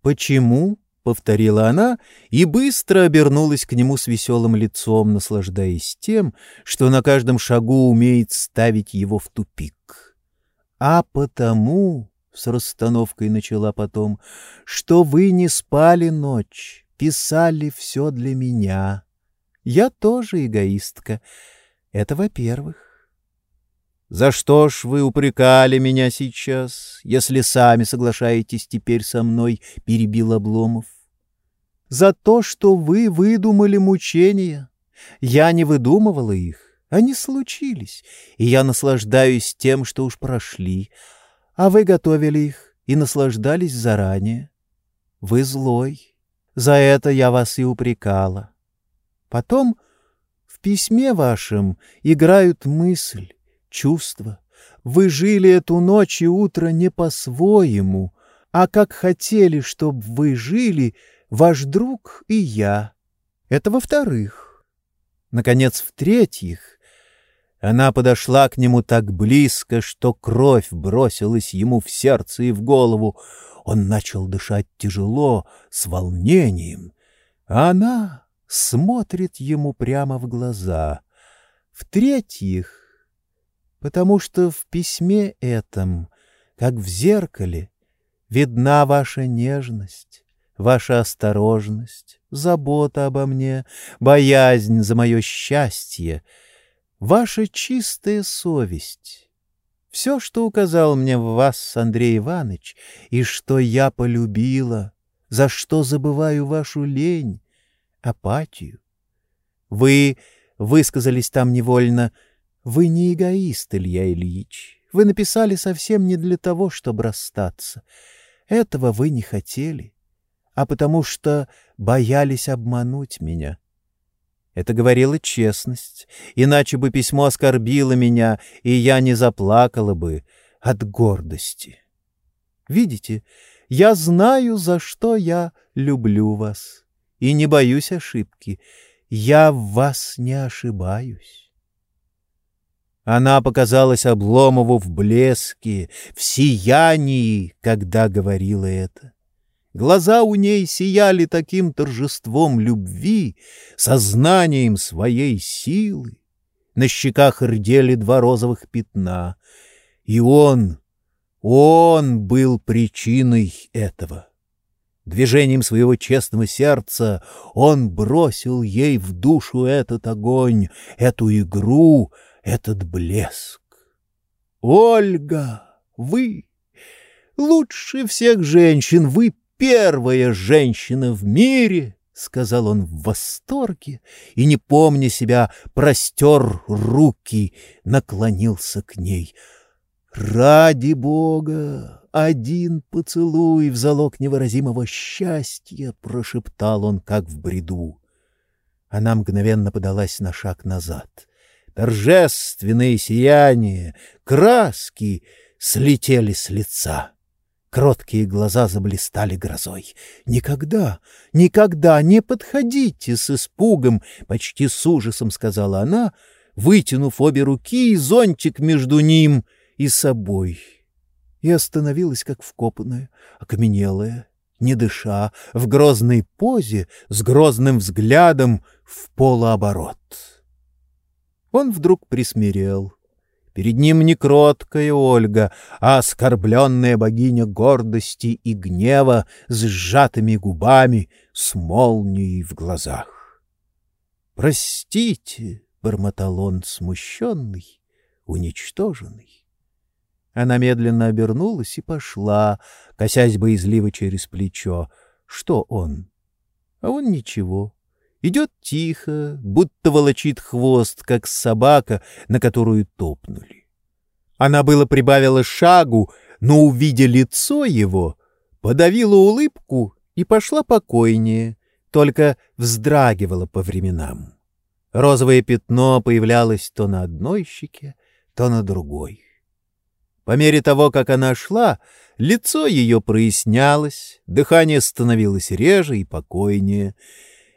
«Почему?» — повторила она и быстро обернулась к нему с веселым лицом, наслаждаясь тем, что на каждом шагу умеет ставить его в тупик. «А потому...» с расстановкой начала потом, что вы не спали ночь, писали все для меня. Я тоже эгоистка. Это во-первых. За что ж вы упрекали меня сейчас, если сами соглашаетесь теперь со мной, перебил Обломов. За то, что вы выдумали мучения. Я не выдумывала их, они случились, и я наслаждаюсь тем, что уж прошли, а вы готовили их и наслаждались заранее. Вы злой, за это я вас и упрекала. Потом в письме вашем играют мысль, чувства. Вы жили эту ночь и утро не по-своему, а как хотели, чтобы вы жили ваш друг и я. Это во-вторых. Наконец, в-третьих, она подошла к нему так близко, что кровь бросилась ему в сердце и в голову. Он начал дышать тяжело, с волнением. Она смотрит ему прямо в глаза. В-третьих, потому что в письме этом, как в зеркале, видна ваша нежность, ваша осторожность, забота обо мне, боязнь за мое счастье — ваша чистая совесть. Все, что указал мне в вас Андрей Иванович, и что я полюбила, за что забываю вашу лень, апатию. Вы высказались там невольно, вы не эгоист, Илья Ильич. Вы написали совсем не для того, чтобы расстаться. Этого вы не хотели, а потому что боялись обмануть меня. Это говорила честность, иначе бы письмо оскорбило меня, и я не заплакала бы от гордости. Видите, я знаю, за что я люблю вас, и не боюсь ошибки. Я в вас не ошибаюсь. Она показалась Обломову в блеске, в сиянии, когда говорила это. Глаза у ней сияли таким торжеством любви, сознанием своей силы. На щеках рдели два розовых пятна. И он, он был причиной этого. Движением своего честного сердца он бросил ей в душу этот огонь, эту игру, этот блеск. «Ольга, вы, лучше всех женщин, вы первая женщина в мире, — сказал он в восторге и, не помня себя, простер руки, наклонился к ней. «Ради Бога! Один поцелуй в залог невыразимого счастья!» — прошептал он, как в бреду. Она мгновенно подалась на шаг назад. Торжественные сияния, краски слетели с лица. Кроткие глаза заблистали грозой. «Никогда, никогда не подходите с испугом!» — почти с ужасом сказала она, вытянув обе руки и зонтик между ним и собой. И остановилась, как вкопанная, окаменелая, не дыша, в грозной позе, с грозным взглядом в полуоборот. Он вдруг присмирел — Перед ним не кроткая Ольга, а оскорбленная богиня гордости и гнева с сжатыми губами, с молнией в глазах. «Простите», — бормотал он смущенный, уничтоженный. Она медленно обернулась и пошла, косясь боязливо через плечо. Что он? А он ничего. Идет тихо, будто волочит хвост, как собака, на которую топнули. Она было прибавила шагу, но, увидя лицо его, подавила улыбку и пошла покойнее, только вздрагивала по временам. Розовое пятно появлялось то на одной щеке, то на другой. По мере того, как она шла, лицо ее прояснялось, дыхание становилось реже и покойнее,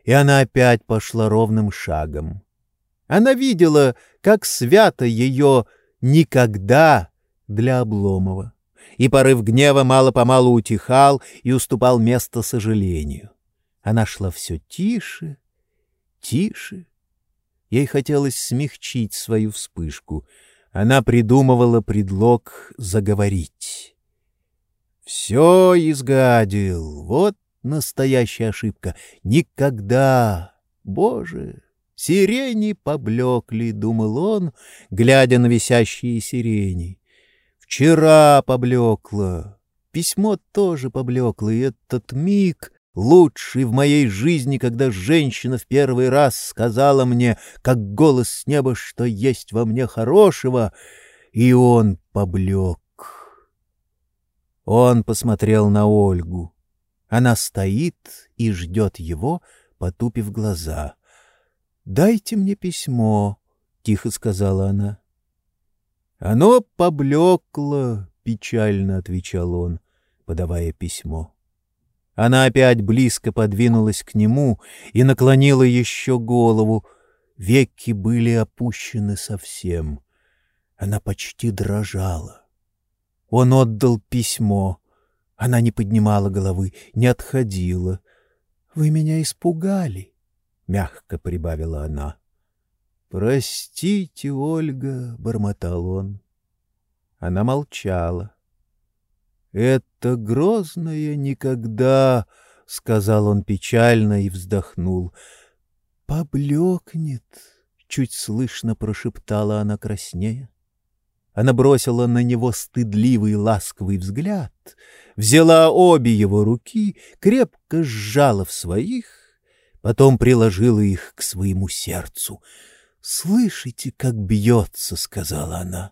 и она опять пошла ровным шагом. Она видела, как свято ее «никогда» для Обломова, и порыв гнева мало-помалу утихал и уступал место сожалению. Она шла все тише, тише. Ей хотелось смягчить свою вспышку — она придумывала предлог заговорить. «Все изгадил. Вот настоящая ошибка. Никогда! Боже!» Сирени поблекли, — думал он, глядя на висящие сирени. Вчера поблекло, письмо тоже поблекло, и этот миг лучший в моей жизни, когда женщина в первый раз сказала мне, как голос с неба, что есть во мне хорошего, и он поблек. Он посмотрел на Ольгу. Она стоит и ждет его, потупив глаза. «Дайте мне письмо», — тихо сказала она. «Оно поблекло», — печально отвечал он, подавая письмо. Она опять близко подвинулась к нему и наклонила еще голову. Веки были опущены совсем. Она почти дрожала. Он отдал письмо. Она не поднимала головы, не отходила. — Вы меня испугали, — мягко прибавила она. — Простите, Ольга, — бормотал он. Она молчала. «Это грозное никогда», — сказал он печально и вздохнул. «Поблекнет», — чуть слышно прошептала она краснея. Она бросила на него стыдливый ласковый взгляд, взяла обе его руки, крепко сжала в своих, потом приложила их к своему сердцу. «Слышите, как бьется?» — сказала она.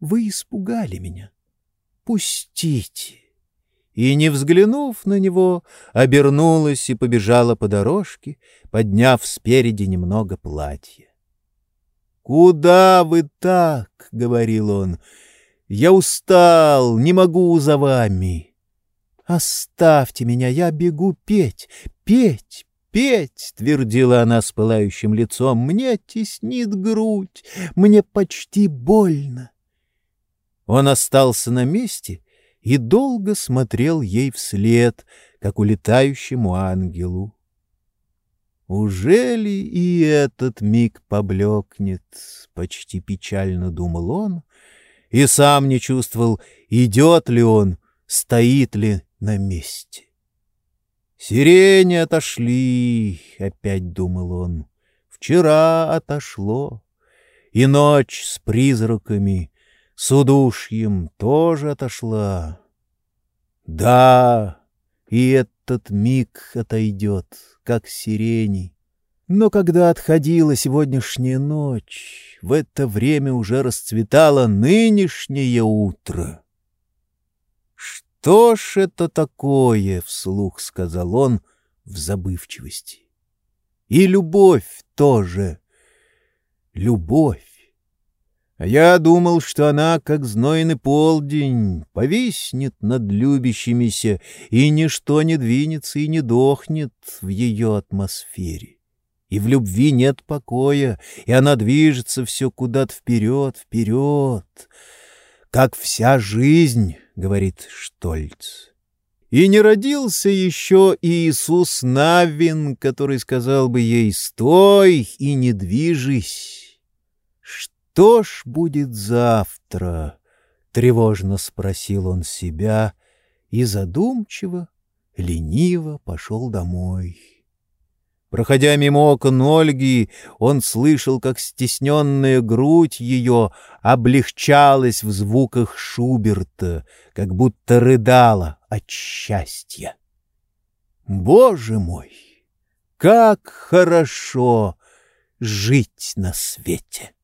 «Вы испугали меня пустите!» И, не взглянув на него, обернулась и побежала по дорожке, подняв спереди немного платья. «Куда вы так?» — говорил он. «Я устал, не могу за вами». «Оставьте меня, я бегу петь, петь, петь!» — твердила она с пылающим лицом. «Мне теснит грудь, мне почти больно». Он остался на месте и долго смотрел ей вслед, как улетающему ангелу. «Ужели и этот миг поблекнет?» — почти печально думал он, и сам не чувствовал, идет ли он, стоит ли на месте. «Сирени отошли», — опять думал он, — «вчера отошло, и ночь с призраками с удушьем тоже отошла. Да, и этот миг отойдет, как сирени. Но когда отходила сегодняшняя ночь, в это время уже расцветало нынешнее утро. «Что ж это такое?» — вслух сказал он в забывчивости. «И любовь тоже. Любовь. Я думал, что она, как знойный полдень, повиснет над любящимися, и ничто не двинется и не дохнет в ее атмосфере. И в любви нет покоя, и она движется все куда-то вперед, вперед. Как вся жизнь, — говорит Штольц. И не родился еще Иисус Навин, который сказал бы ей «Стой и не движись». «Что ж будет завтра?» — тревожно спросил он себя и задумчиво, лениво пошел домой. Проходя мимо окон Ольги, он слышал, как стесненная грудь ее облегчалась в звуках Шуберта, как будто рыдала от счастья. Боже мой, как хорошо жить на свете!